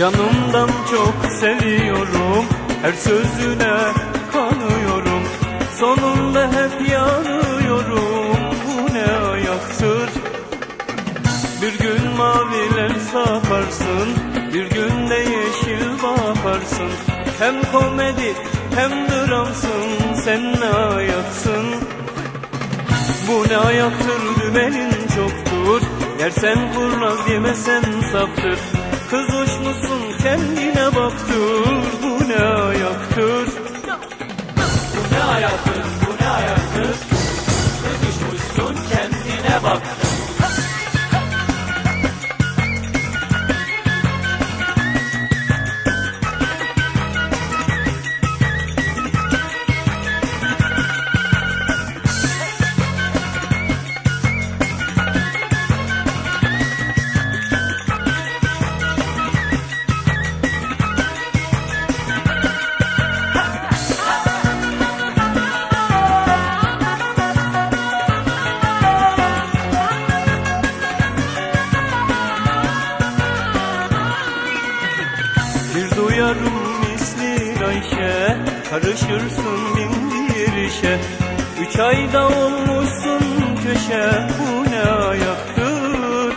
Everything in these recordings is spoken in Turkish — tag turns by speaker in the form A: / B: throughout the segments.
A: Canımdan çok seviyorum. Her sözüne kanıyorum. Sonunda hep yanıyorum. Bu ne ayaktır? Bir gün maviler sakarsın Bir gün de yeşil bakarsın. Hem komedi hem dramsın Sen ne ayaksın? Bu ne ayaktır dümenin çoktur. Yersen kurnaz yemesen saptır Kız hoş musun kendine baktır Bu ne ayaktır Bir duyarım misli Ayşe Karışırsın bin bir işe. Üç ayda olmuşsun köşe Bu ne ayaktır?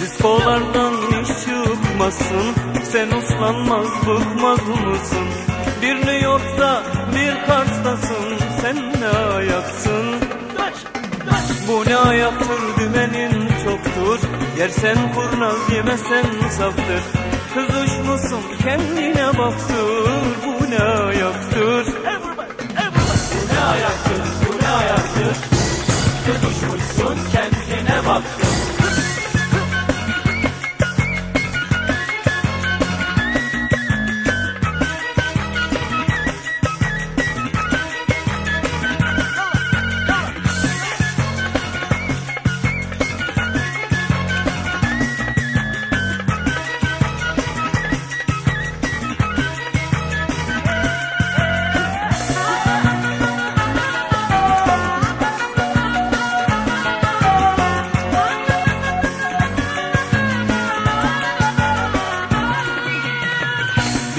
A: Diskolardan hiç çıkmasın Sen uslanmaz bıkmaz mısın? Bir New York'ta bir Kars'tasın Sen ne ayaksın? Bu ne ayaktır dümenin çoktur. Yersen kurnaz yemesen saftır Kız uç musun kendine baktır Bu ne ayaktır
B: Bu ne ayaktır, bu ne ayaktır?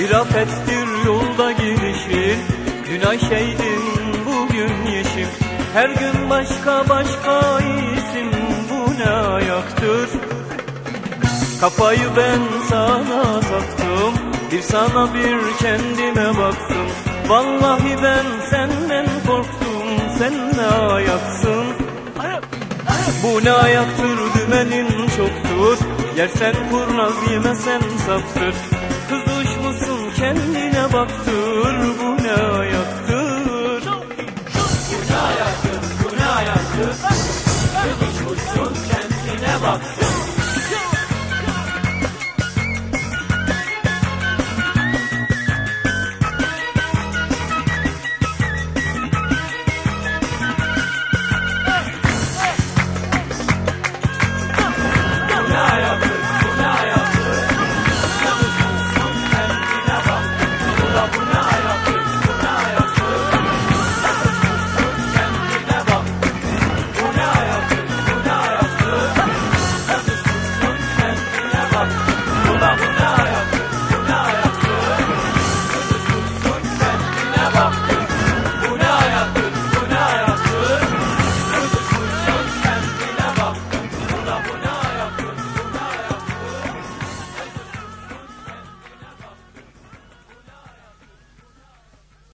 A: Bir afettir yolda gidişin Dün Ayşeydin bugün yeşim. Her gün başka başka isim Bu ne ayaktır? Kafayı ben sana taktım. Bir sana bir kendime baktım. Vallahi ben senden korktum. Sen ne ayaksın? Bu ne ayaktır dümenin çoktur. Yersen kurnaz yemesen saptır kendine baktır